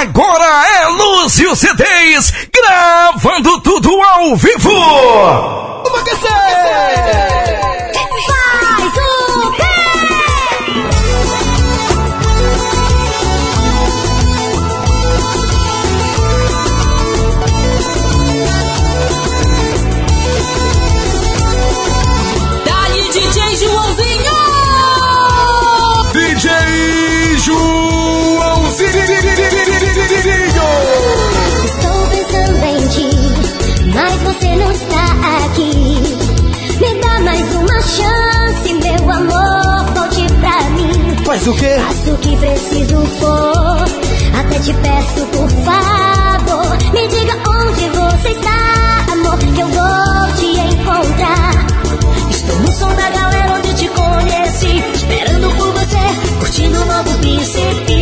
Agora é Lúcio CDs, gravando tudo ao vivo. Faz o quê? Faço o que preciso for. Até te peço, por favor. Me diga onde você está, amor, que eu vou te encontrar. Estou no som da galera onde te conheci. Esperando por você, curtindo o novo príncipe.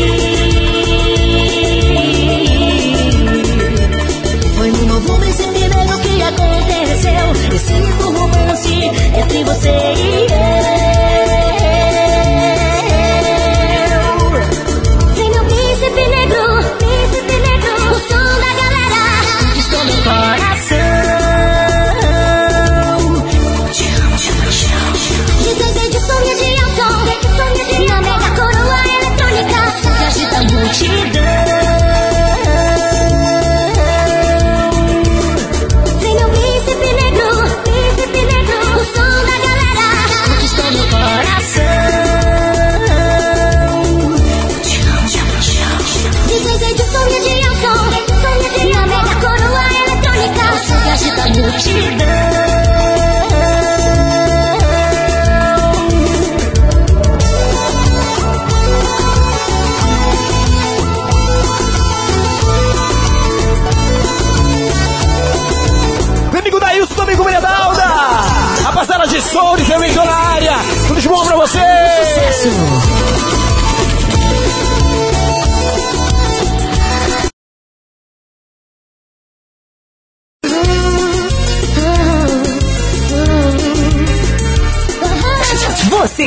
Foi no novo príncipe mesmo que aconteceu. Esse lindo romance entre você e eu.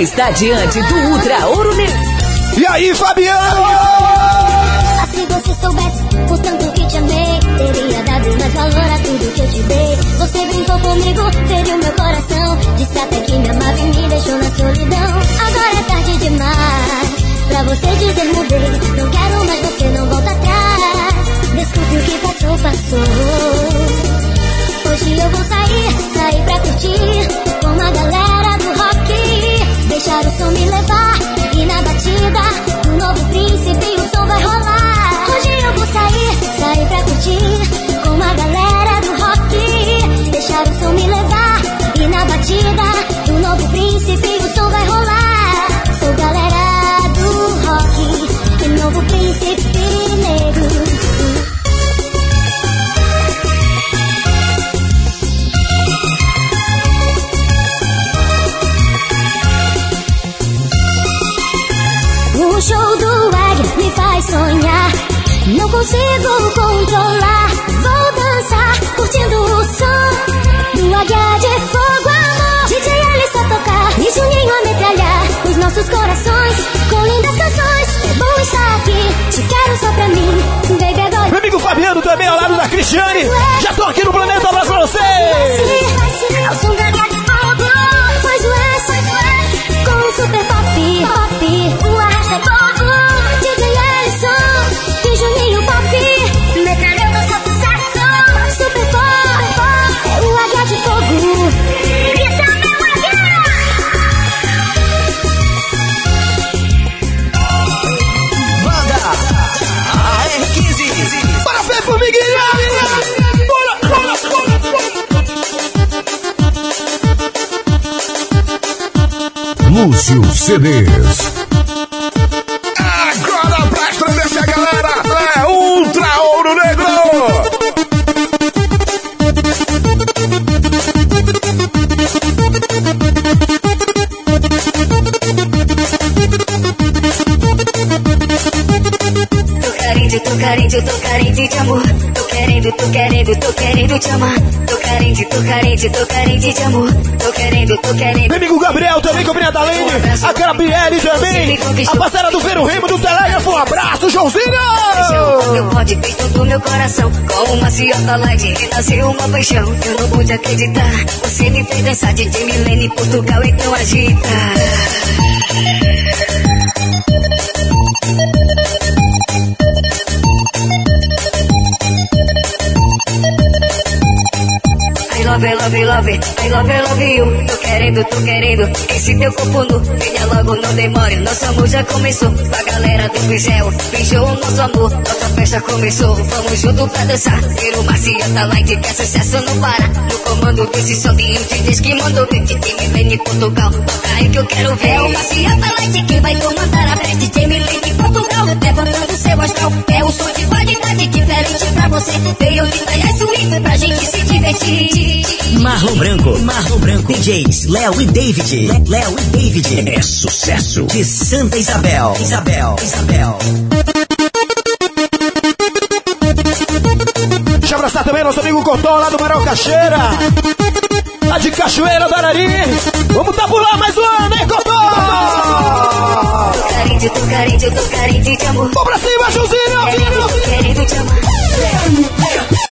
Está diante do Ultra Ouro Negro. E aí, Fabiano? Se você soubesse o tanto que te amei, teria dado mais valor a tudo que eu te dei. Você brincou comigo, feriu meu coração. Disse até que me amava e me deixou na solidão. Agora é tarde demais pra você dizer mudei. Não quero mais você, não volta atrás. Desculpe o que passou, passou. Hoje eu vou sair, sair pra curtir com a galera do. Deixar o som me levar e na batida do novo príncipe o som vai rolar. Hoje eu vou sair, Não consigo controlar. Vou dançar, curtindo o som do Águia de Fogo, amor. DJ Alisson tocar e Juninho a metralhar os nossos corações com lindas canções. É bom estar aqui, te quero só pra mim. Baby, agora. Meu amigo Fabiano também ao lado da Cristiane. Já tô aqui no planeta, um abraço pra você. É o som da de Fogo. Faz o S, com o super pop, pop. O arrasta Lúcio CDs. Agora pra estremecer a galera, é Ultra Ouro Negro. De carente, tô carente, tô carente de amor. Tô querendo, tô querendo, tô querendo te amar. Tô carente, tô carente, tô carente de amor. Tô querendo, tô querendo. Meu amigo Gabriel também, com a Dalene, a Gabriele também, a parceira do Vero Remo do Telégrafo. Um abraço, Joãozinho! Meu pote fez todo meu coração. Com uma ciota light, renasceu uma paixão. Eu não pude acreditar. Você me fez dançar de Milene, Portugal, então agita. Love, love, love, I love, love you. Tô querendo, tô querendo esse teu corpo nu. Venha logo, não demore, nosso amor já começou. A galera do Pizel beijou o nosso amor. Nossa festa começou, vamos junto pra dançar. Quero maciota light, que é sucesso não para. No comando desse som de diz que mandou ver. DJ Milene Portugal, toca aí que eu quero ver. É o maciota light que vai comandar a festa. DJ Milene Portugal, levantando seu astral. É o som de qualidade diferente pra você. Veio de Praia Suíte pra gente se divertir. Marlon Branco, Marlon Branco, DJs Léo e David, Léo e David. É sucesso de Santa Isabel, Isabel, Isabel. Deixa eu abraçar também nosso amigo Cotó lá do Marau Cacheira. Lá de Cachoeira do Arari. Vamos tabular mais um ano, hein, Cotó? Tô carente, tô carente, tô carente de amor. Vamos pra cima, Joãozinho, Tô querendo te amar.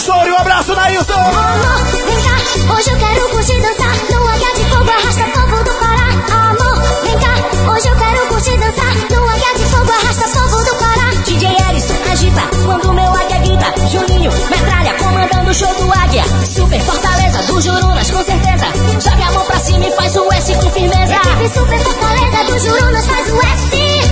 Story. Um abraço, Nailson! Amor, vem cá, hoje eu quero curtir dançar no Águia de Fogo, arrasta povo do Pará. Amor, vem cá, hoje eu quero curtir dançar no Águia de Fogo, arrasta. DJ Agita, quando meu águia grita. Juninho, metralha, comandando o show do Águia. Super Fortaleza, do Jurunas, com certeza. Joga a mão pra cima e faz o S com firmeza. Equipe Super Fortaleza, do Jurunas, faz o S,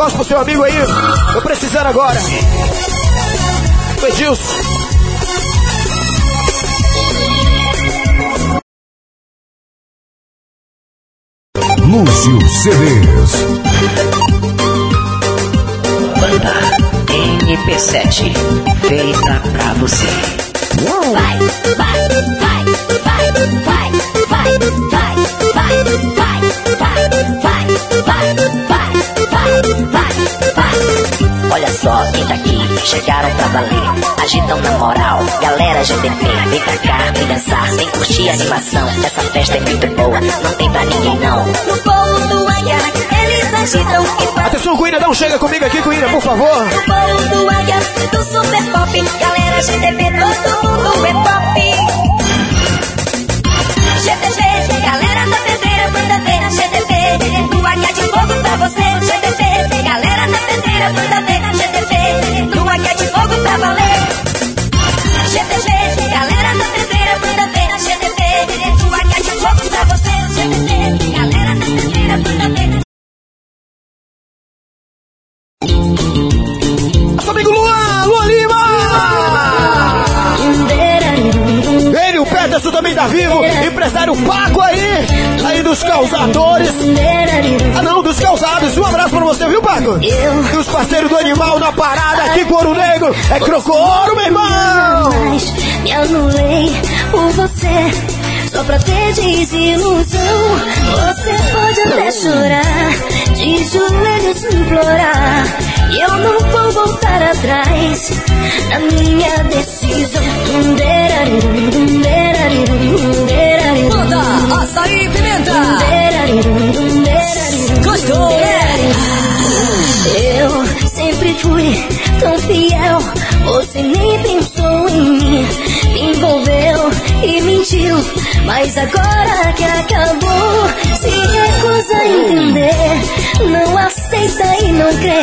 negócio pro seu amigo aí. Tô precisando agora. Foi Lúcio CDs. Banda NP7, feita pra você. Vai, vai, vai, vai, vai, vai, vai. Olha só quem tá aqui, chegaram pra valer. Agitam na moral, galera GTP. Vem pra cá, vem dançar, vem curtir a animação. Essa festa é muito boa, não tem pra ninguém não. No povo do Águia, eles agitam e Atenção, Cuína, dá um chega comigo aqui, Cuína, por favor. No povo do Águia, do Super Pop. Galera GTP, todo mundo é pop. GTP, pra você, GTP. Tem galera na pedreira, foi da na GTP. Tua que é de fogo pra valer. Anderson também tá vivo. Empresário Paco aí. Aí dos causadores. Ah não, dos causados. Um abraço pra você, viu, Paco? E os parceiros do animal na parada aqui, Couro Negro. É Crocoro, meu irmão. Mas me anulei por você. Só pra ter desilusão Você pode até chorar De joelhos implorar E eu não vou voltar atrás Na minha decisão Manda açaí pimenta Gostou, né? Eu sempre fui tão fiel Você nem pensou em mim Me envolveu e mentiu mas agora que acabou, se recusa a entender. Não aceita e não crê.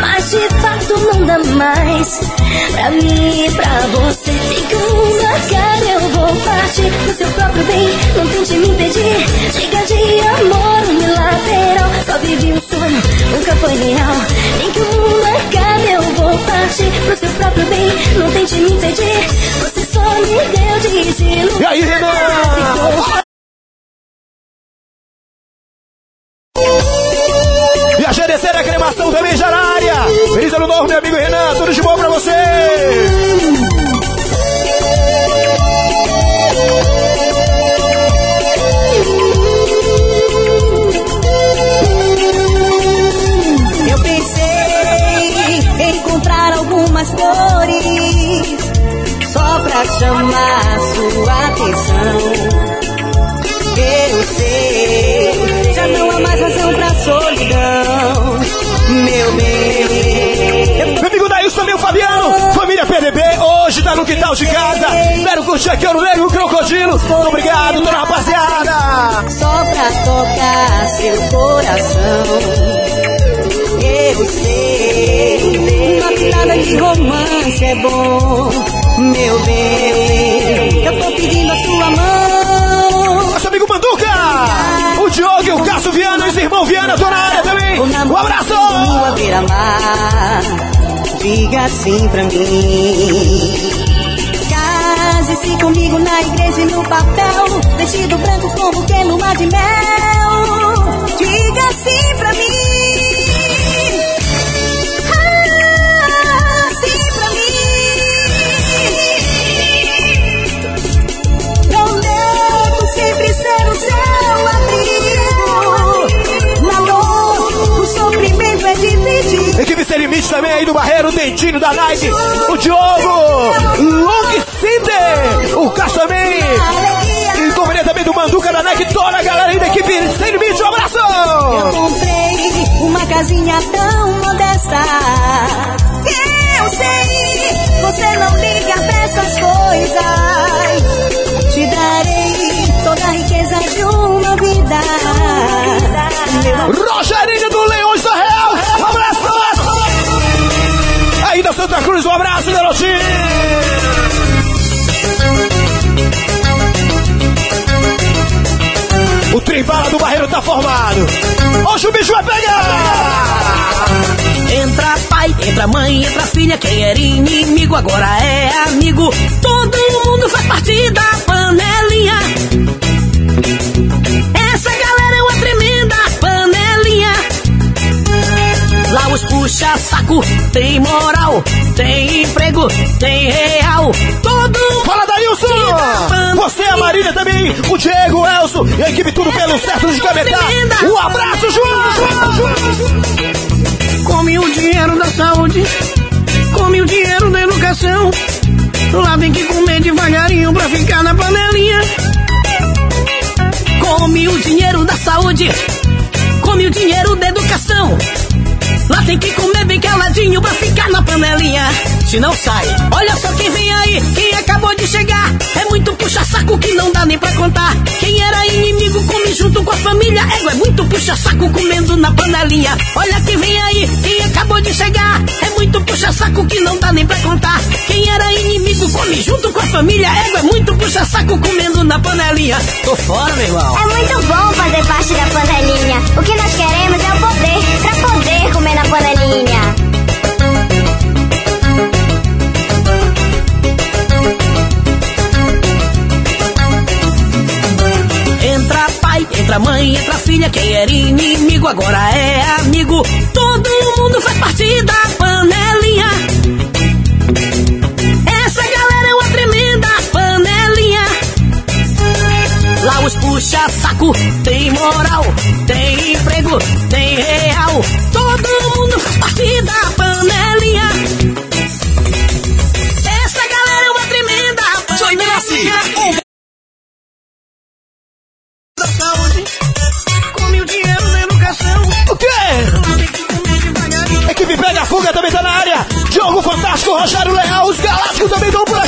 Mas de fato não dá mais. Pra mim e pra você. Fica uma cara, eu vou partir pro seu próprio bem. Não tente me impedir. Chega de amor unilateral. Só vivi um sonho, nunca foi real. Nem que o mundo acabe, eu vou partir pro seu próprio bem. Não tente me impedir. Você só me deu desilusão. E aí, Renan? A GDC da cremação também já na área. Feliz ano novo, meu amigo Renan. Tudo de bom pra você. Eu pensei em encontrar algumas flores só pra chamar sua atenção. Eu sei, já não há mais razão pra solidão, Meu amigo Daílson também, o Fabiano. Família PDB, hoje tá no quintal de casa. Quero curtir aqui o Negro Crocodilo. Obrigado, toda rapaziada. Só pra tocar seu coração. Eu sei, uma pitada de romance é bom, meu bem. Eu tô pedindo a sua mão. Nosso amigo Manduca. O Diogo e o Cássio Viana, os irmãos Viana, tô na área também. Um abraço. Diga sim pra mim. Case-se comigo na igreja e no papel, vestido branco como que lua de mel. Diga sim pra mim. Sem Limite também aí do Barreiro, o Dentinho da Nike, o Diogo, Long Cinder, o também. E companhia também do Manduca da Nike, toda a galera aí da equipe Sem Limite, um Eu abraço! comprei uma casinha tão modesta. Eu sei, você não liga pra essas coisas. Te darei toda a riqueza de uma vida. Rogerinho do Cruz, um abraço, garotinho! O tribala do Barreiro tá formado. Hoje o bicho vai pegar! Entra pai, entra mãe, entra filha. Quem era inimigo agora é amigo. Todo mundo faz parte da panelinha. Lá os puxa-saco, tem moral, tem emprego, tem real. Todo. Fala, Dailson! Você, a Marília também, o Diego, o Elson e a equipe tudo pelo certo de Cametá. Um abraço, João! Come o dinheiro da saúde, come o dinheiro da educação. Lá tem que comer devagarinho pra ficar na panelinha. Come o dinheiro da saúde, come o dinheiro da educação. Lá tem que comer bem caladinho pra ficar na panelinha. Se não sai, olha só quem vem aí, quem acabou de chegar. É muito puxa-saco que não dá nem pra contar. Quem era inimigo come junto com a família. Égua é muito puxa-saco comendo na panelinha. Olha quem vem aí, quem acabou de chegar. É muito puxa-saco que não dá nem pra contar. Quem era inimigo come junto com a família. Égua é muito puxa-saco comendo na panelinha. Tô fora, meu irmão. É muito bom fazer parte da panelinha. O que nós queremos é o poder, Entra pai, entra mãe, entra filha, quem era inimigo agora é amigo. Todo mundo faz parte da panelinha. Essa galera é uma tremenda panelinha. Lá os puxa saco, tem moral, tem emprego, tem real. Todo parte da panelinha. Essa galera é uma tremenda panelinha. Da saúde, come o dinheiro na educação. O quê? Equipe pega a fuga também tá na área. Diogo Fantástico, Rogério Leal, os Galácticos também estão pra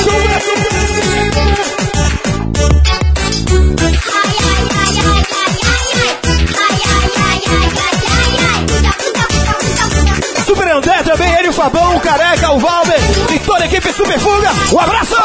Careca, o Valber e toda a equipe Superfuga. Um abraço!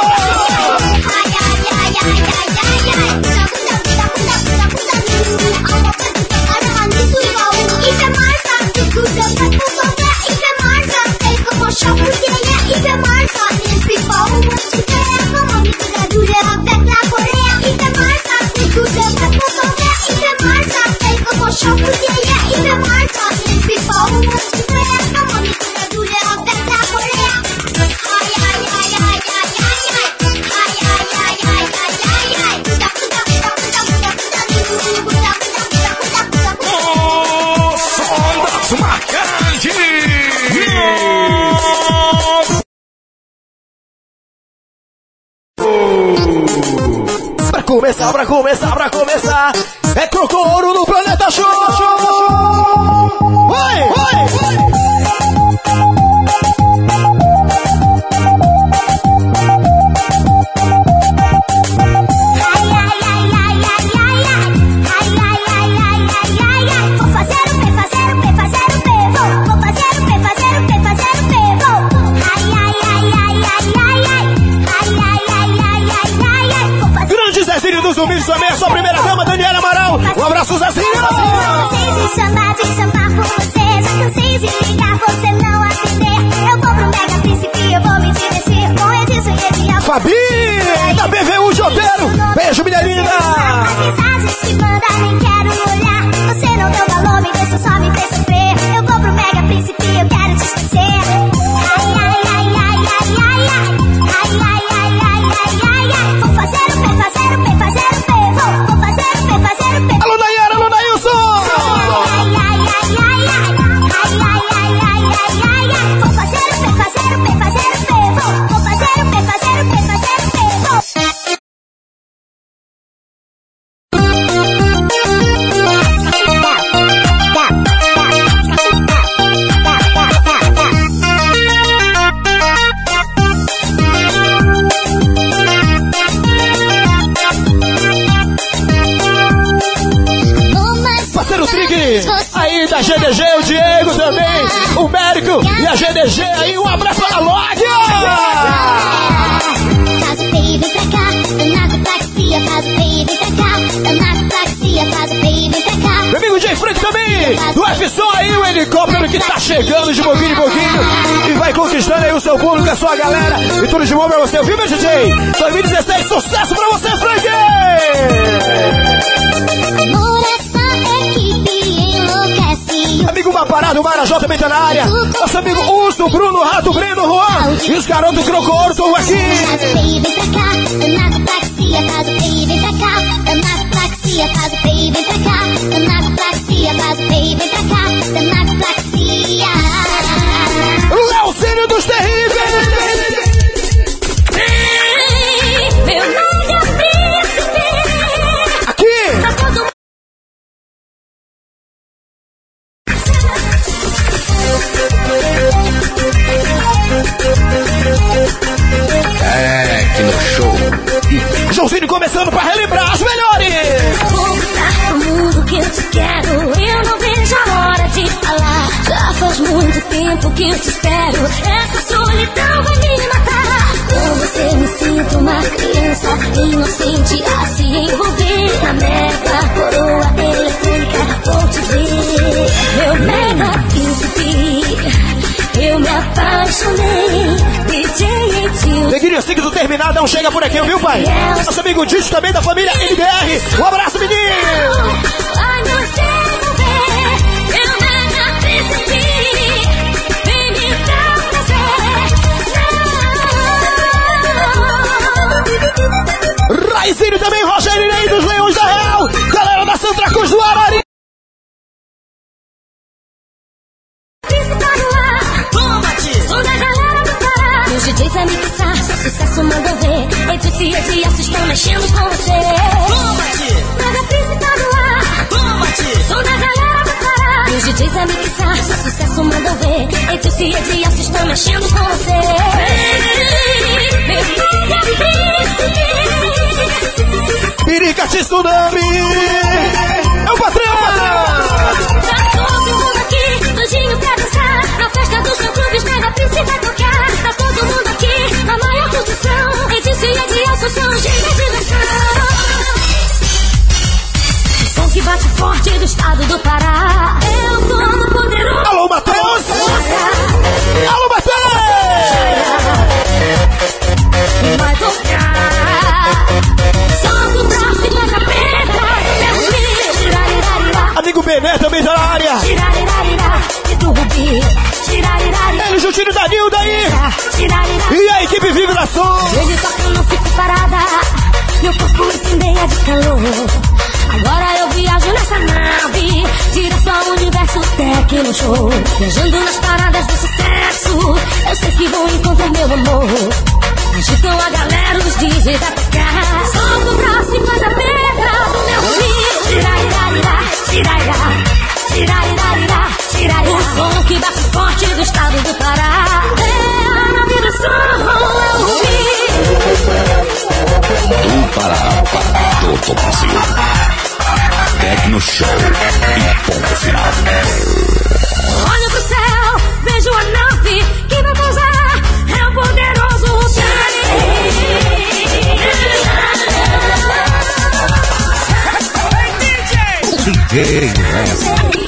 começando para relembrar as melhores. Vou gritar pro mundo que eu te quero. Eu não vejo a hora de falar. Já faz muito tempo que eu te espero. Essa solidão vai me matar. Com você me sinto uma criança inocente a se envolver na merda. Neguinho, seguido terminar, não chega por aqui, viu, pai? Nosso amigo Diz também da família MBR. Um abraço, menino! Raizinho também, Rogério Ney dos Leões da Real, galera da Santa Cruz do Arari. Ver. Edith e Edielso estão mexendo com você. Pirica Tsunami! É o patrão! Tá todo mundo aqui, doidinho pra dançar. Na festa dos clubes, Mega Prince vai tocar. Tá todo mundo aqui, na maior curtição. Edith e Edielso são os gêmeos de diversão. Som que bate forte do estado do Pará. Show. Viajando nas paradas do sucesso. Eu sei que vou encontrar meu amor. Agitam a galera, os DJs a tocar. Som do próximo da pedra do meu rio. Tirairirá, tirairirá. Tirairirá, tirairirá. O som que bate forte do estado do Pará. É a vibração, é o rio. Do Pará para todo o Brasil. Tecno Show e ponto final. Olho pro céu, vejo a nave que vai pousar. É o poderoso DJ Wesley.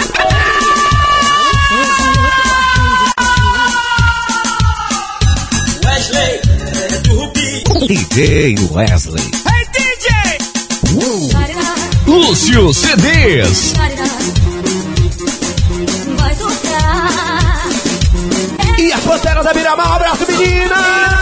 Wesley, é do Rubi. DJ Wesley. Lúcio CDs. E as Panteras da Miramar, abraço menina!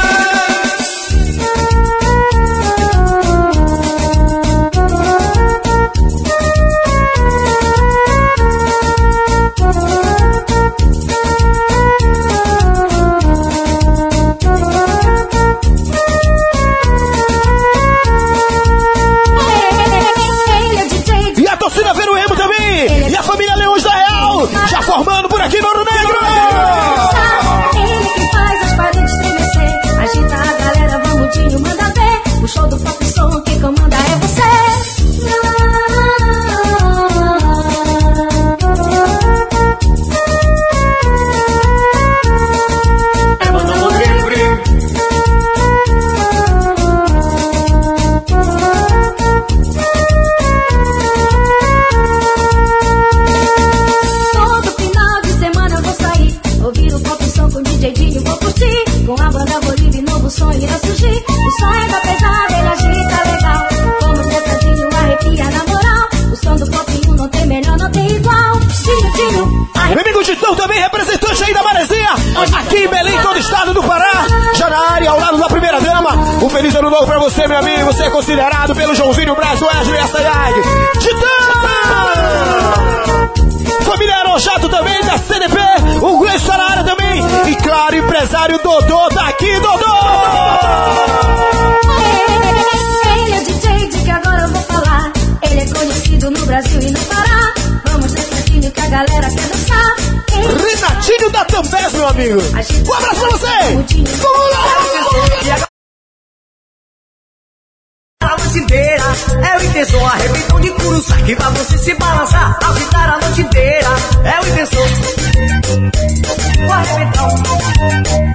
O arrebentão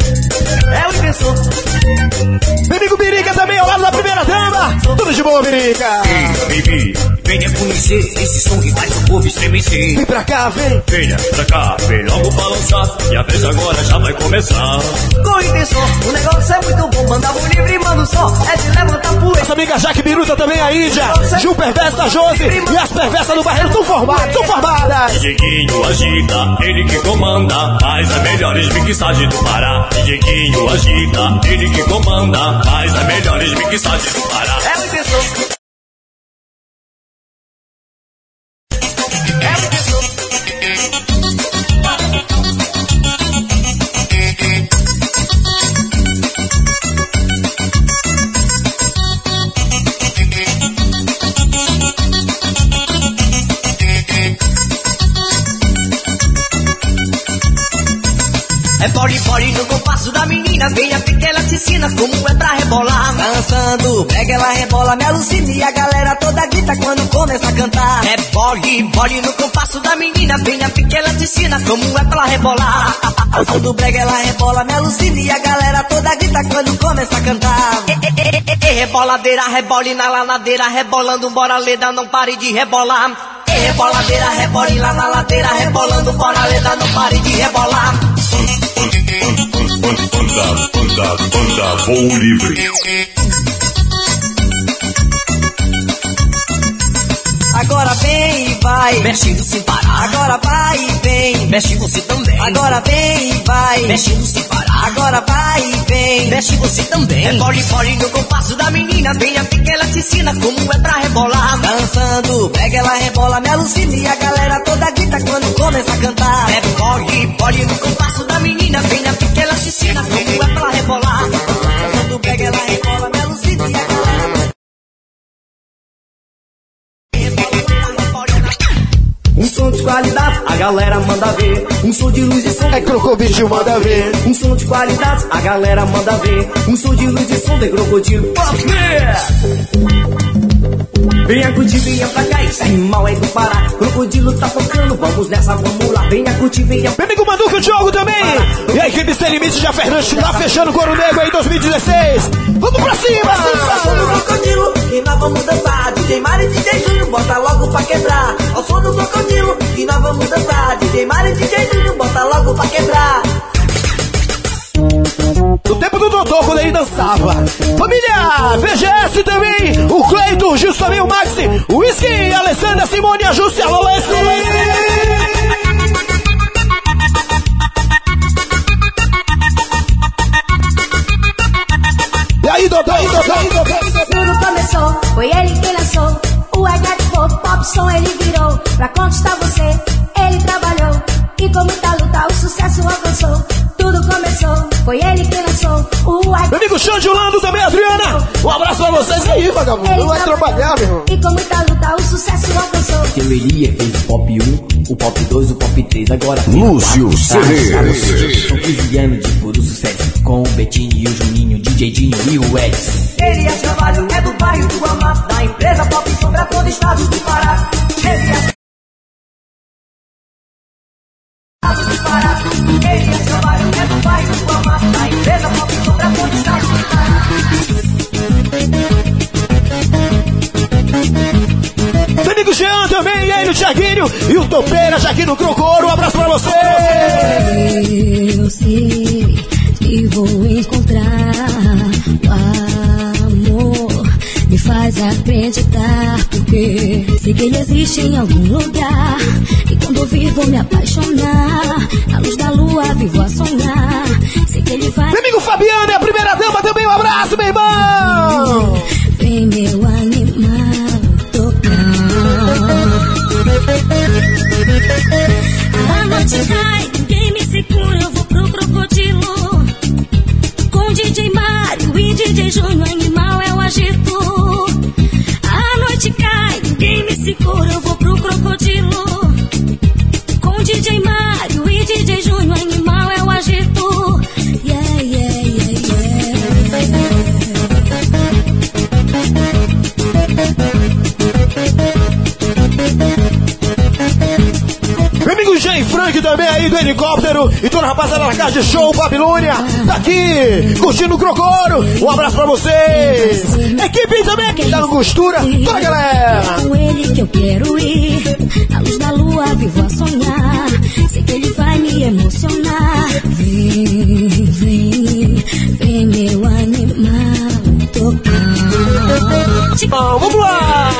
é o intenção. Meu amigo Birica também, ao lado da primeira dama. Tudo de boa, Birica. Ei, baby, venha conhecer esse som que faz o povo estremecer. Vem pra cá, vem. Venha pra cá, vem logo balançar, e a festa agora já vai começar. Com intenção, o negócio é muito bom, manda o livre, manda o som, é de levantar poeira. Nossa amiga Jaque Biruta também, a Índia. Gil Perversa, Josi. E as perversas do Barreiro estão formadas, estão formadas. Dieguinho agita, ele que comanda, faz as melhores mixagens do Pará. Dieguinho agita, ele que comanda, faz as melhores mixagens do Pará. É o intenção. É o ensina como é pra rebolar. Dançando, pega ela rebola, me alucina e a galera toda grita quando começa a cantar. Rebole, bole no compasso da menina, venha pique ela te ensina como é pra rebolar. Dançando, brega ela rebola, me alucina e a galera toda grita quando começa a cantar. E, e, e, reboladeira, rebole na lanadeira, rebolando, bora leda, não pare de rebolar. Reboladeira, rebole lá na ladeira, rebolando, bora leda, não pare de rebolar. Banda, banda, banda, voo livre. Agora vem e vai, Mexendo sem parar, agora vai e vem. mexe você também. Agora vem e vai, Mexendo sem parar, agora vai e vem. mexe você também. Rebole, bole no compasso da menina, venha pique ela te ensina como é pra rebolar. Dançando, pega ela rebola, me alucina e a galera toda grita quando começa a cantar. Rebole, bole no compasso da menina, venha pique ela te ensina como é pra rebolar. Um som de qualidade, a galera manda ver. Um som de luz e som É crocodilo, manda ver. Um som de qualidade, a galera manda ver. Um som de luz e som de crocodilo. Pop Venha curtir, venha pra cá, esse animal é do Pará. Crocodilo tá tocando, vamos nessa, vamos lá. Venha curtir, venha Meu amigo Manduca Diogo também. E a equipe Sem Limite já Fernandes tá fechando o Coro Negro aí em 2016. Vamos pra cima! Ao som do crocodilo, que nós vamos dançar. DJ Mari e DJ Júnior, bota logo pra quebrar. Ao som do crocodilo, que nós vamos dançar. DJ Mari e DJ Júnior, bota logo pra quebrar. No tempo do doutor, quando ele dançava. Família, VGS também. O Cleiton, o Gilson também, o Maxi. O Whisky, a Alessandra, Simone, a Júcia, a Lolesse. E aí, e aí, e aí, Dodô. Tudo começou, foi ele quem lançou. O Edgar Pop, pop som ele virou. Pra conquistar você, ele trabalhou. E com muita luta o sucesso alcançou. Tudo começou, foi ele quem lançou. O Meu amigo Xande Lando também, Adriana. Um abraço pra vocês aí, vagabundo. ele Não vai trabalhar, meu irmão. E com muita luta o sucesso alcançou. Teoria fez o pop 1, o pop 2, o pop 3, agora Lúcio? Cerezo. São 15 anos de puro sucesso, com o Betinho e o Juninho, DJ Dinho e o Edson. Elias Carvalho é do bairro do Amá, da empresa Pop Som pra todo o estado do Pará. Elias do Amá, da empresa o amigo Jean também, aí no Tiaguinho. E o Topeira, Jaquino Crocoro. Um abraço pra você. Eu sei que vou encontrar o amor. Me faz acreditar, porque sei que ele existe em algum lugar. E quando ouvir, vou me apaixonar. Na luz da lua, vivo a sonhar. Sei que ele vai. Meu amigo Fabiano, é a primeira dama também. Um abraço, meu irmão. Vem meu animal tocar. A noite cai, ninguém me segura, eu vou pro crocodilo. Com DJ Mário e DJ Júnior, ninguém me segura, também aí do helicóptero. E toda a rapaziada da casa de show Babilônia. Tá aqui, curtindo o Crocoro. Um abraço pra vocês. Equipe também aqui da Angostura. Toda a galera. com ele que eu quero ir. Na luz da lua, vivo a sonhar. Sei que ele vai me emocionar. Vem, vem, vem, meu animal tocar. Bom, vamos lá.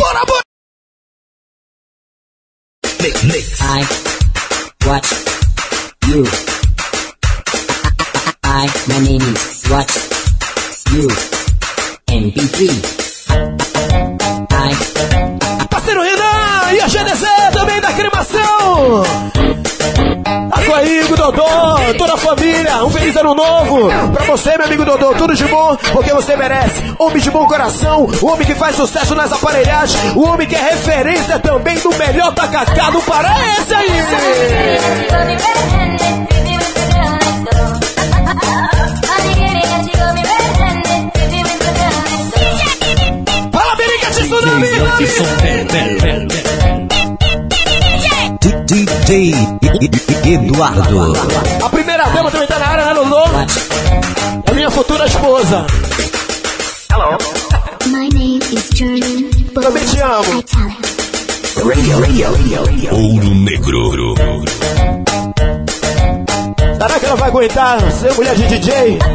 Bora, bora. I watch you. I, my name is watch you. MP3. I, Parceiro Renan e a GDZ também da cremação. Dodô, toda a família, um feliz ano novo. Pra você, meu amigo Dodô, tudo de bom, porque você merece. Homem de bom coração, homem que faz sucesso nas aparelhagens, o homem que é referência também do melhor tacacá do Pará. É esse aí! Fala, Berica de Tsunami! DJ Eduardo. A primeira dama também tá na área, né, Lolo? É minha futura esposa. My name is German. Também te amo. Italian. Ouro Negro. Será que ela vai aguentar ser mulher de DJ?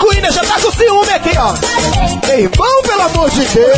Olha o Coinha, já tá com ciúme aqui, ó. Irmão, pelo amor de Deus.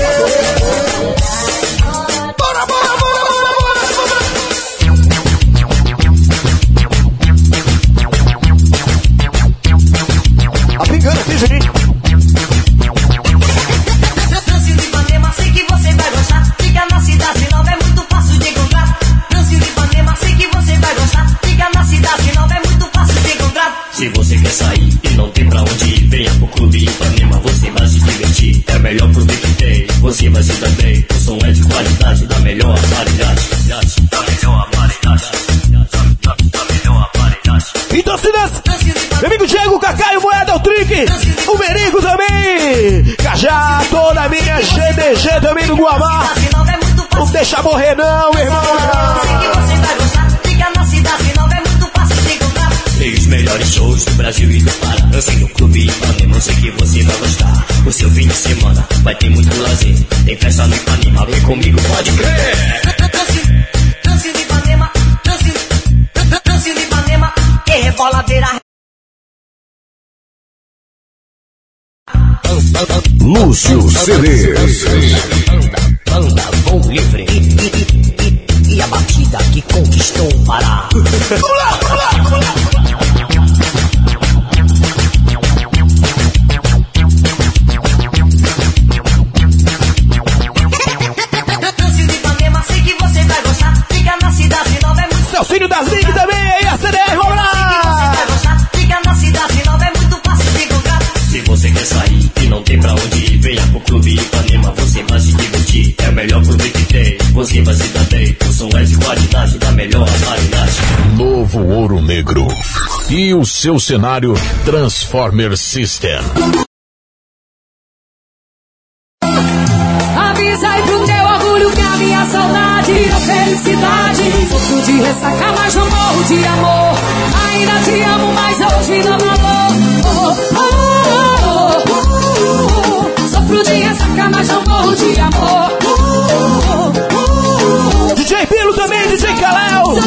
Lúcio CDs. Banda Vão Livre. E, e, e, e a batida que conquistou o Pará. Lance você vai se dar bem. O som é de qualidade, da melhor aparelhagem. Novo Ouro Negro. E o seu cenário Transformer System. Avisa aí pro teu orgulho que a minha saudade é felicidade. Sofro de ressaca, mas não morro de amor. Ainda te amo, mas hoje não amor.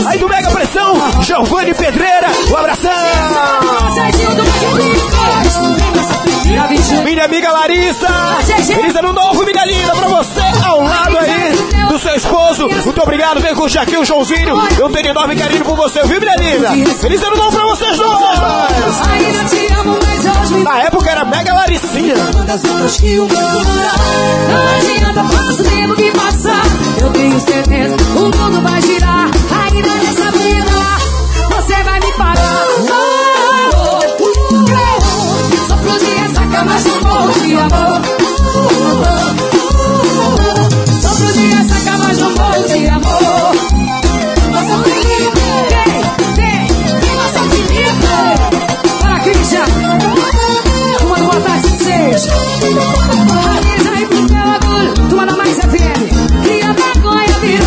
Aí do Mega Pressão, Giovanni Pedreira, um abração. Serginho do Dia 21. Minha amiga Larissa, feliz ano novo, minha linda, pra você ao lado aí do seu esposo. Muito obrigado, vem curtir aqui o Joãozinho. Eu tenho enorme carinho por você, viu, minha linda? Feliz ano novo pra vocês dois. Ainda te amo, mas hoje Na época era Mega Laricinha. Não adianta, passa o tempo que passar. Eu tenho certeza, o mundo vai girar. Ainda nessa vida, você vai me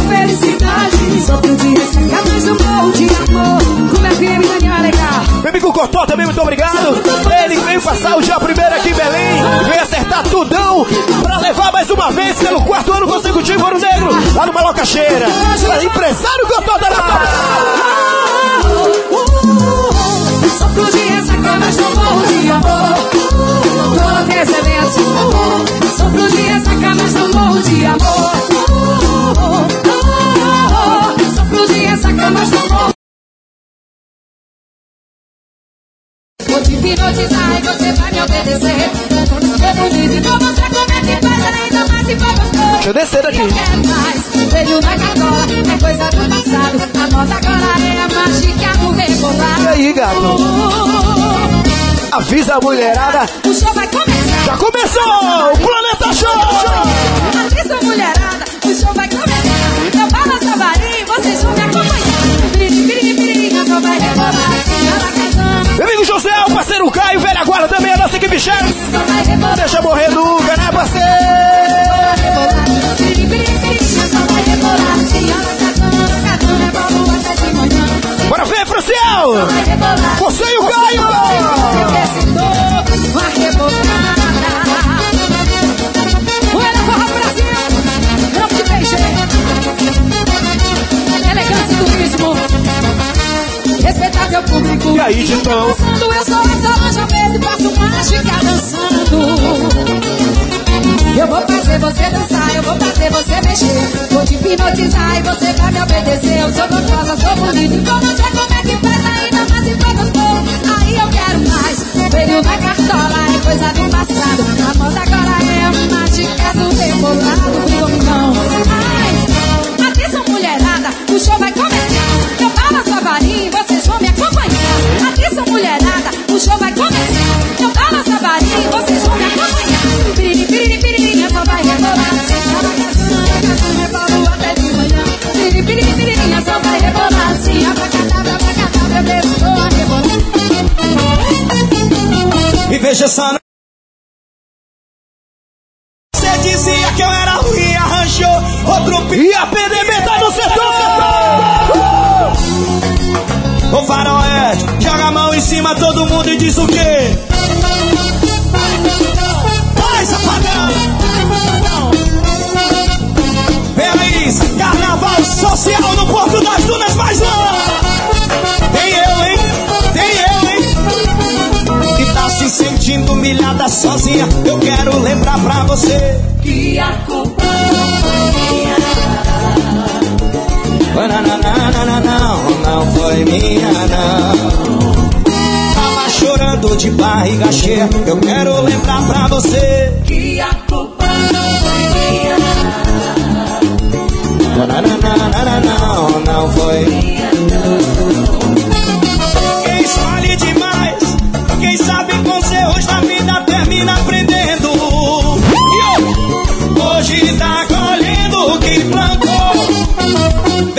felicidade. Sofro de ressaca, mas não morro de amor. Como FM, Daniel Legal. Meu amigo Cotó também, muito obrigado. Ele que veio passar o dia primeiro aqui em Belém. Veio acertar tudão pra levar mais uma vez pelo quarto ano consecutivo Ouro Negro, lá no Malocacheira. Pra empresário Cotó da Natal. Sofro de ressaca, mas não morro de amor. Tô recebendo. Sofro de ressaca, mas não morro de amor. Mas não morro. Vou te hipnotizar e você vai me obedecer. Você é que faz ainda mais se for gostoso. Deixa eu descer daqui. Eu quero mais, veio na cartola, é coisa do passado. A moda agora é a mágica do rebolado. E aí, gato? Avisa a mulherada. O show vai começar. Já começou! O Planeta Show! Avisa a mulherada, o show vai começar. O Caio, velha guarda também, a nossa equipe chefe. rebolar. Deixa morrer nunca, né, parceiro? Bora ver, Franciel! Você e o Caio! Brasil. Elegância e turismo. Respeitável público. E aí, Titão? Dançando, eu sou a Solange Almeida e faço mágica dançando. Eu vou fazer você dançar, eu vou fazer você mexer. Vou te hipnotizar e você vai me obedecer. Eu sou gostosa, sou bonita e com você como é que faz ainda mais se for gostoso. Aí eu quero mais. Veio na cartola, é coisa do passado. A moda agora é a mágica do rebolado. Não? Outro. E a PDB tá no setor! O faroeste joga a mão em cima, todo mundo e diz o quê? Vai, safadão! Feliz Carnaval Social no Porto das Dunas, mais um! Tem eu, hein? Tem eu, hein? Que tá se sentindo humilhada sozinha. Eu quero lembrar pra você que a culpa Não, não, não, não, não, não foi minha, não. Tava chorando de barriga cheia. Eu quero lembrar pra você que a culpa foi minha. Não, não, não, não, não, não foi minha, Quem escolhe demais, quem sabe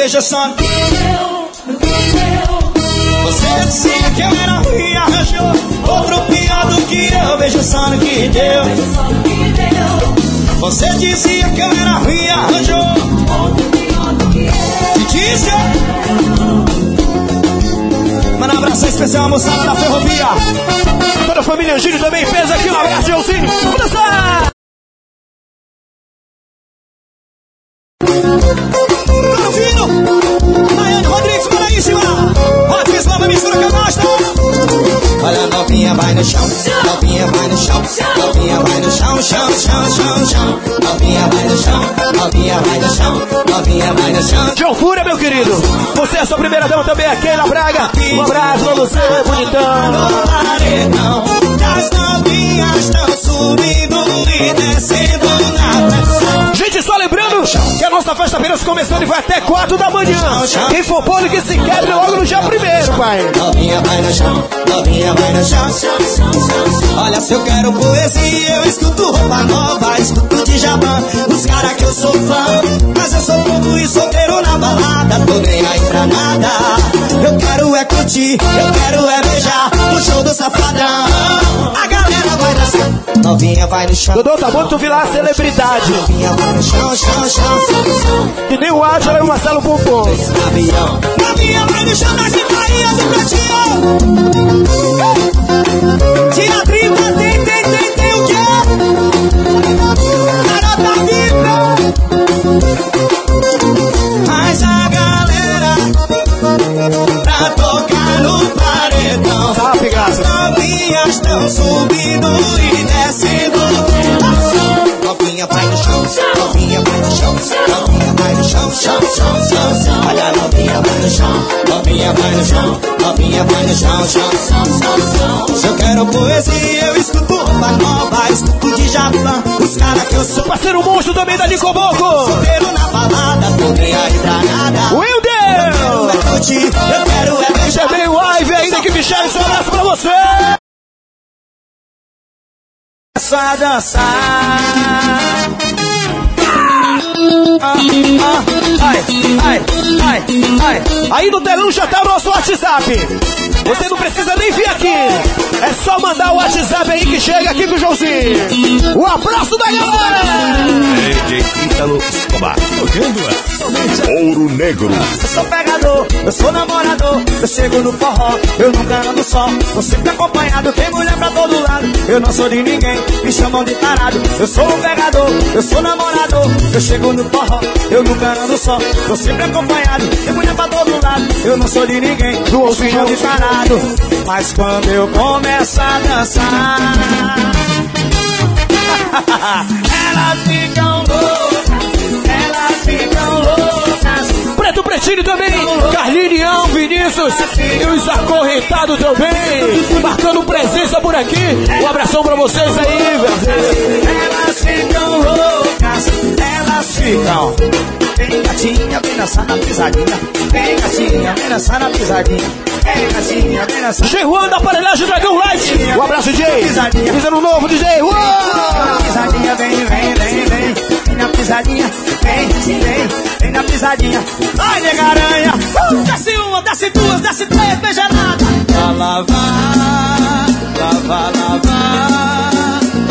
Veja só. Você dizia que eu era ruim, arranjou outro pior do que eu. Veja só no que deu. Você dizia que eu era ruim, arranjou outro pior do que eu. Se disse. Manda um abraço especial à moçada da ferrovia. Toda a família Angílio também pesa aqui, um abraço, Gelsinho. Vamos dançar! Novinha vai no chão, novinha vai no chão, novinha vai no chão, chão, chão, chão, chão. Novinha vai no chão, novinha vai no chão, novinha vai no chão. João Fúria, meu querido. Você é a sua primeira dama também, aqui na Braga. Um abraço pra você, bonitão. As novinhas estão subindo e descendo na pressão. Gente, só lembrando que a nossa festa apenas começando e vai até 4 da manhã. Quem for pole que se quebre logo no dia primeiro, pai. Novinha vai no chão, novinha vai no chão. Olha, se eu quero poesia, eu escuto roupa nova, escuto de Javan. Os caras que eu sou fã, mas eu sou bobo e solteiro na balada. Tô nem aí pra nada. Eu quero é curtir, eu quero é beijar no show do safadão. A galera vai dançar, novinha vai no chão. Dodô, tá bom tu vir lá, celebridade. Novinha vai no chão, chão, chão. Que nem o Átila e o Marcelo Pompom. Novinha vai no chão das Bahia do Cantinho. Tira 30, tem, novinhas estão subindo e descendo. Novinha vai no chão, novinha vai no chão, novinha vai no chão, chão, chão, chão, chão. Olha a novinha vai no chão, novinha vai no chão, novinha vai no chão, chão, chão, chão, chão. Se eu quero poesia, eu escuto roupa nova, escuto de Japão, os caras que eu sou. Parceiro monstro também da Nicoboco. Solteiro na balada, tô nem aí pra nada. Wilder! Eu quero é curtir, eu quero é beijar. Também o Ive ainda que Michel, um abraço pra você. Só dançar. Ah, ah, ai, ai, ai, ai. Aí no telão já tá o nosso WhatsApp. Você não precisa nem vir aqui. É só mandar o WhatsApp aí que chega aqui com o Joãozinho. O abraço da galera! DJ Ítalo Escobar. Tocando Ouro Negro. Eu sou pegador, eu sou namorador. Eu chego no forró, eu nunca ando só. Tô sempre acompanhado, tem mulher pra todo lado. Eu não sou de ninguém, me chamam de tarado. Eu sou um pegador, eu sou namorador. Eu chego no forró, eu nunca ando só. Tô sempre acompanhado, tem mulher pra todo lado. Eu não sou de ninguém, me chamam de tarado. Mas quando eu começo a dançar, elas ficam loucas, elas ficam loucas. Preto Pretinho também. Carlinião, Vinícius e os acorrentados também. Marcando presença por aqui. Um abração pra vocês aí, velho. Elas ficam loucas, elas ficam. Vem gatinha, vem dançar na pisadinha. Vem gatinha, vem dançar na pisadinha. Vem gatinha, vem dançar. G1 da aparelhagem Dragão Light. Um abraço, DJ. Fizendo novo, DJ. Uou! Pisadinha, vem, vem, vem, vem. Vem na pisadinha, vem, vem, vem na pisadinha. Vai, nega aranha. Uh! Desce uma, desce duas, desce três, beija nada. Pra lavar, lavar, lavar,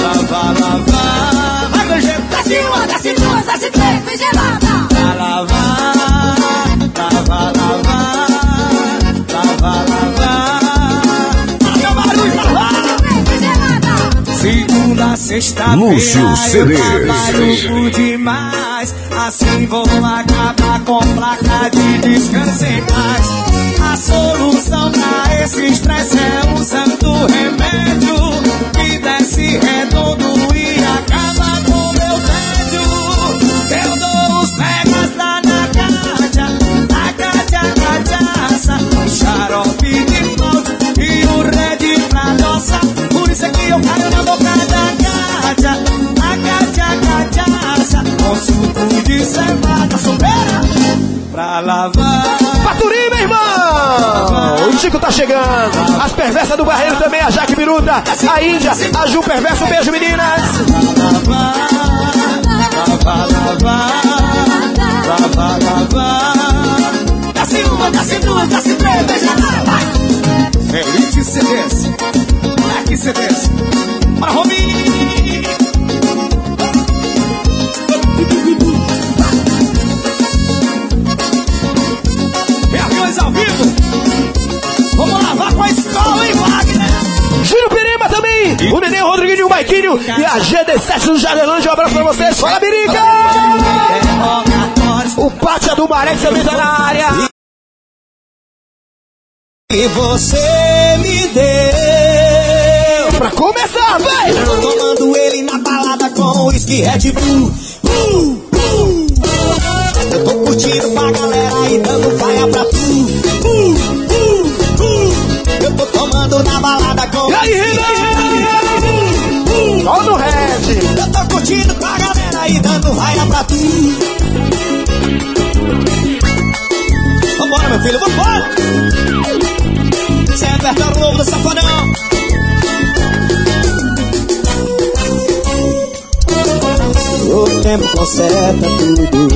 lavar, lavar. Vai. Desce uma, desce duas, desce três, beija nada. Lúcio eu CDs. trabalho demais. Assim vou acabar com placa de descanso em paz. A solução pra esse estresse é um santo remédio Que desce redondo eu caio na boca da cátia A cátia, cachaça Com suco de cevada Sobeira pra lavar Paturi, meu irmão! O Chico tá chegando. As perversas do Barreiro também, a Jaque Biruta, a Índia, a Ju Perverso. Um beijo, meninas! lavar, lavar, lavar, lavar, lavar. Desce uma, desce duas, desce três, beija lá, vai. Elite CDs, aqui CDs, para Robin. Reaviões ao vivo, vamos lavar com a escola, hein, Wagner? Júlio Pirima também! O Nenê, o Rodriguinho, o Maiquinho e a GD7 do Jardelândia. Um abraço pra vocês. Fala, Birica! O Pátia do Marex também tá na área. E você me deu. Pra começar, vai! Eu tô tomando ele na balada com whisky Red Bull. Uh, uh. Eu tô curtindo com a galera e dando vaia pra tu. Uh, uh, uh. Eu tô tomando na balada com E aí, Renan? Só no Red. Eu tô curtindo com a galera e dando vaia pra tu. Vambora, meu filho, vambora! Você é o novo do safadão. Tempo conserta tudo.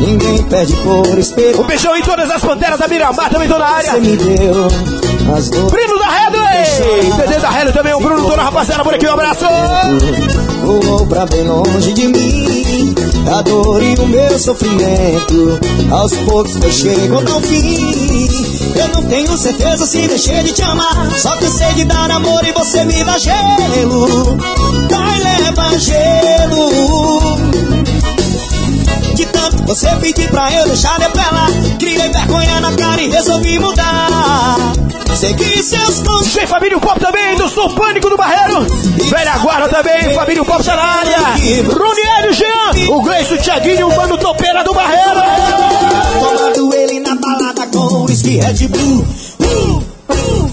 Ninguém perde por. Um beijão em todas as panteras da Miramar também tô na área. Você me deu as dores. Bruno da Redway! TD da Redway também, o Bruno, toda a rapaziada por aqui, um abraço! Voou pra bem longe de mim A dor e o meu sofrimento Aos poucos foi chegando ao fim Eu não tenho certeza se deixei de te amar. Só que sei de dar amor e você me dá gelo. Vai, leva gelo De tanto você pedir pra eu deixar de apelar. Criei vergonha na cara e resolvi mudar. Segui seus conselhos. Tem Família Pop também, do Som Pânico do Barreiro. Velha Guarda também, Família Pop tá na área. Ronieri Jean, o Gleice, o Thiaguinho, o Mano Topeira do Barreiro. Tomando ele na balada com whisky Red Bull. Uh, uh, uh.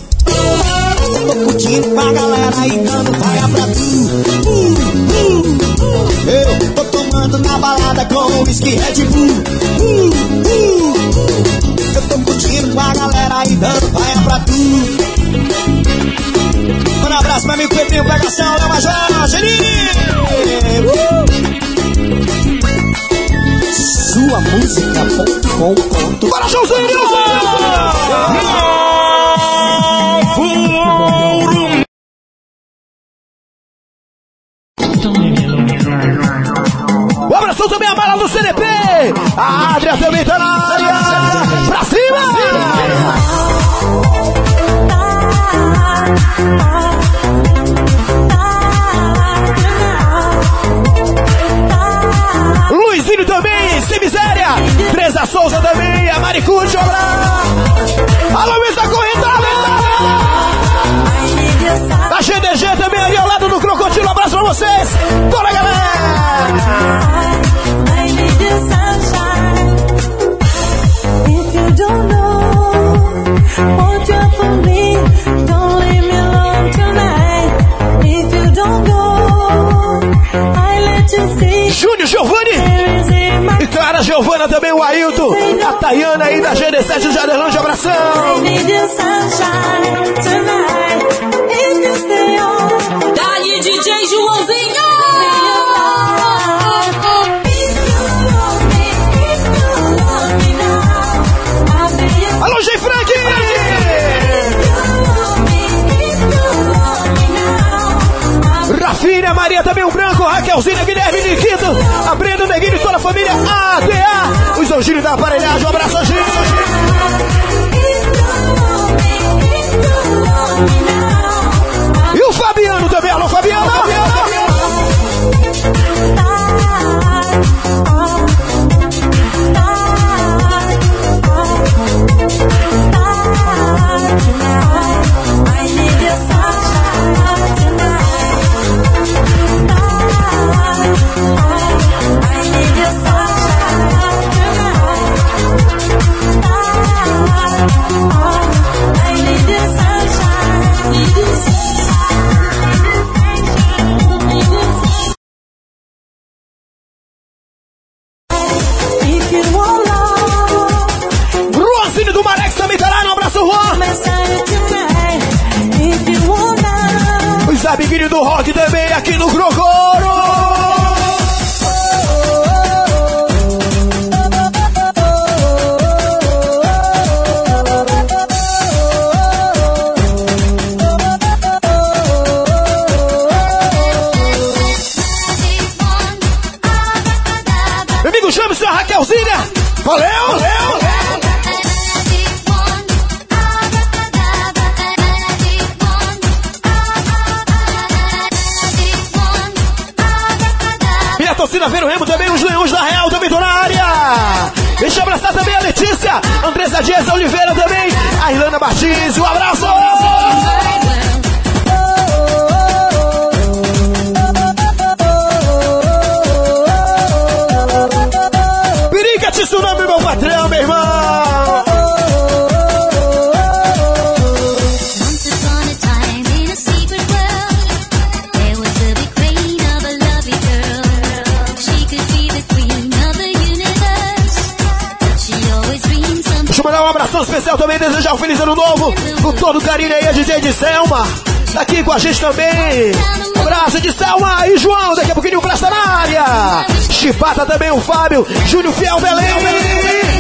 Tô curtindo com a galera e dando vaia pra tu. Uh. Eu tô tomando na balada com whisky Red Bull. Uh, uh, uh. Eu tô curtindo com a galera e dando vaia pra tu. Um abraço, meu amigo Pepinho, pegação, Léo Major, Geninho. Uh. Sua música.com.br Bora, showzinho! O também a bala do CDP. A Adria também tá na área. Pra cima! Luizinho também, sem miséria. Teresa Souza também, a Maricute, olá. A Luísa Corrida, a GDG também ali ao lado do Crocodilo, abraço pra vocês. Bora, galera! Júnior Giovanni! E Clara Giovana também, o Ailton, a Tayana aí da GD7 de Adelante, I abração. Dali DJ Joãozinho! Rafinha, Maria também, o Branco, Raquelzinha, Guilherme, Nikito, a Brenda, o Neguinho toda a família ADA. Os Angílios da aparelhagem, um abraço, todo carinho aí, a DJ de Selma, tá aqui com a gente também. Abraço de Selma e João, daqui a pouquinho o Presta na área. Chipata também, o Fábio, Júnior Fiel Belém.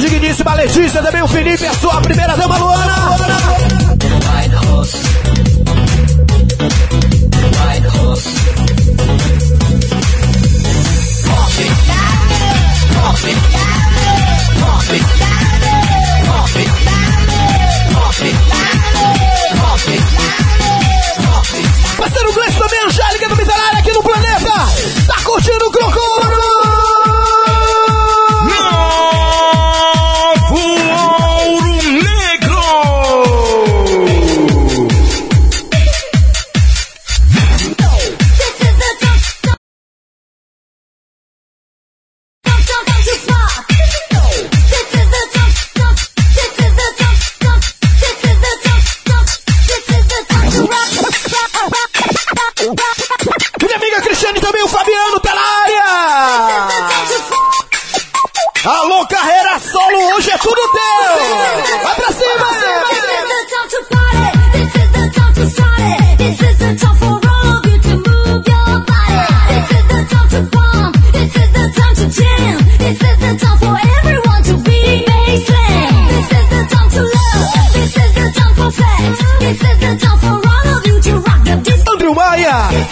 digníssima Letícia, também o Felipe, a sua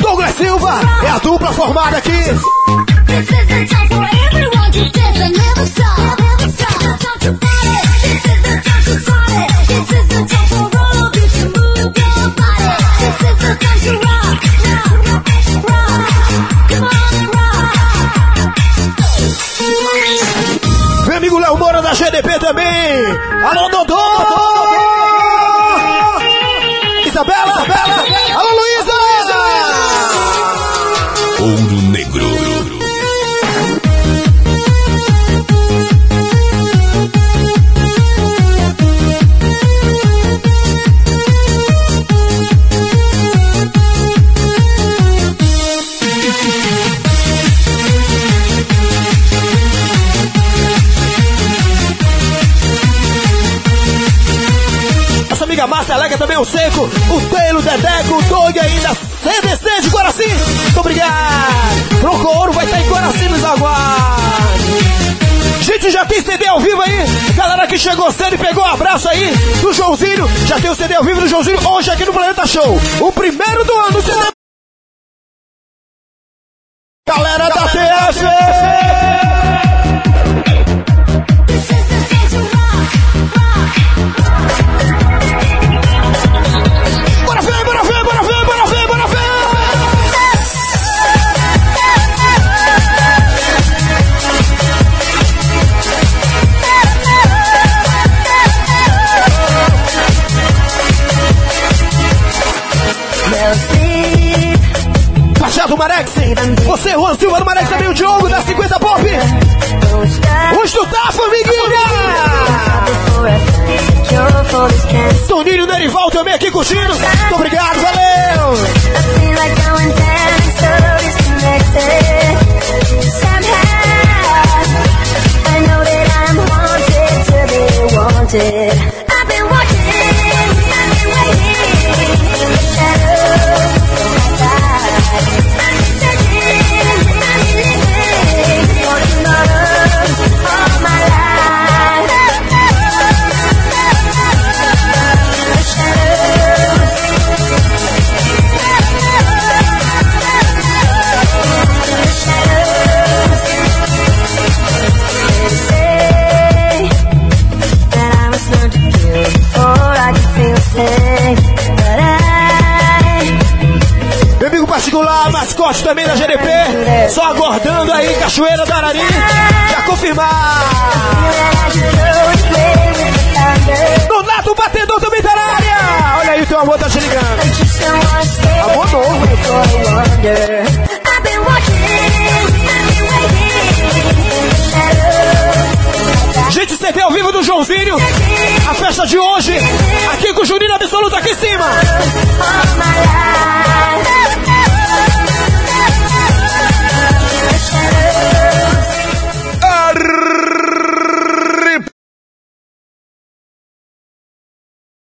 Douglas Silva, é a dupla formada aqui. Meu amigo Léo Moura da GDP também. Alô, Dodô! Isabela! O Pelo Dedeco, o Doug ainda CDC de Guaraci. Muito obrigado. Procoro vai estar em Guaraci nos aguarde. Gente, já tem CD ao vivo aí. Galera que chegou cedo e pegou um abraço aí do Joãozinho. Já tem o CD ao vivo do Joãozinho hoje aqui no Planeta Show. O primeiro do ano, CD do Marex. Você, Juan Silva do Marex, também o Diogo da 50 Pop. Hoje do tá Tafa, amiguinha! Toninho Nerival também aqui curtindo. Muito obrigado, valeu! Somehow, I know that I'm haunted to be wanted. Corte também da GDP. Só aguardando aí, Cachoeira do Arari. Já confirmar. Donato Batedor também tá área. Olha aí, teu amor tá te ligando. Amor novo. Gente, você vê ao vivo do Joãozinho a festa de hoje, aqui com o Juninho Absoluto aqui em cima.